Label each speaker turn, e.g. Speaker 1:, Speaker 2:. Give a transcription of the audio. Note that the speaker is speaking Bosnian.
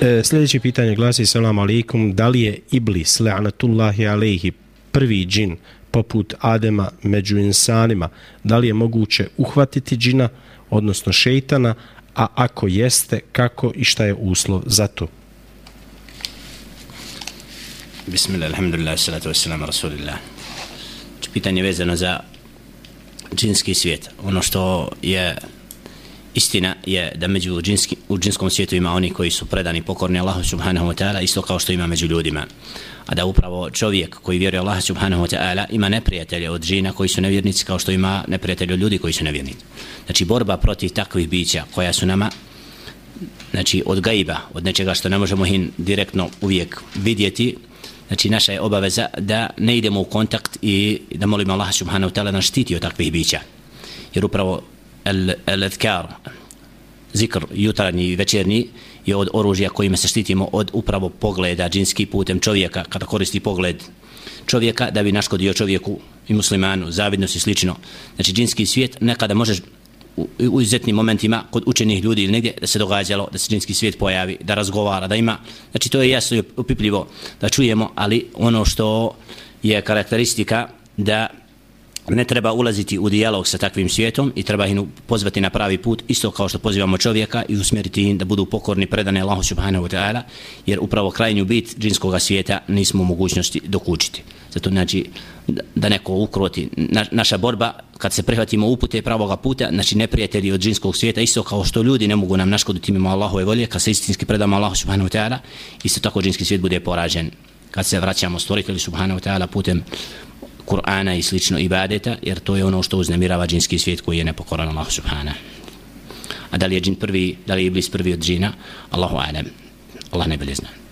Speaker 1: E, sljedeće pitanje glasi Salam alaikum, da li je Iblis, le'anatullahi alaihi, prvi džin poput Adema među insanima, da li je moguće uhvatiti džina, odnosno šeitana, a ako jeste, kako i šta je uslov za to?
Speaker 2: Bismillah, alhamdulillah, salatu wassalamu, rasulillah. Pitanje vezano za džinski svijet. Ono što je istina je da među džinski, u džinskom svijetu ima oni koji su predani pokorni Allahu subhanahu wa ta'ala isto kao što ima među ljudima. A da upravo čovjek koji vjeruje Allahu subhanahu wa ta'ala ima neprijatelje od džina koji su nevjernici kao što ima neprijatelje od ljudi koji su nevjernici. Znači borba protiv takvih bića koja su nama znači od gaiba od nečega što ne možemo hin direktno uvijek vidjeti znači naša je obaveza da ne idemo u kontakt i da molimo Allah subhanahu wa ta'ala da štiti od takvih bića. Jer upravo el-adkar, zikr jutarnji i večernji, je od oružja kojima se štitimo od upravo pogleda džinski putem čovjeka, kada koristi pogled čovjeka da bi naškodio čovjeku i muslimanu, zavidnost i slično. Znači džinski svijet nekada možeš u, u izuzetnim momentima kod učenih ljudi ili negdje da se događalo da se džinski svijet pojavi, da razgovara, da ima, znači to je jasno i upipljivo da čujemo, ali ono što je karakteristika da ne treba ulaziti u dijalog sa takvim svijetom i treba ih pozvati na pravi put isto kao što pozivamo čovjeka i usmjeriti ih da budu pokorni predane Allahu subhanahu wa ta'ala jer upravo krajnju bit džinskog svijeta nismo u mogućnosti dokučiti. Zato znači da neko ukroti Na, naša borba kad se prihvatimo upute pravoga puta znači neprijatelji od džinskog svijeta isto kao što ljudi ne mogu nam naškoditi mimo Allahove volje kad se istinski predamo Allahu subhanahu wa ta'ala isto tako džinski svijet bude poražen. Kad se vraćamo stvoritelju subhanahu wa ta'ala putem Kur'ana i slično ibadeta, jer to je ono što uznemirava džinski svijet koji je nepokoran Allah subhana. A da li je džin prvi, da li je iblis prvi od džina, Allahu alem. Allah ne zna.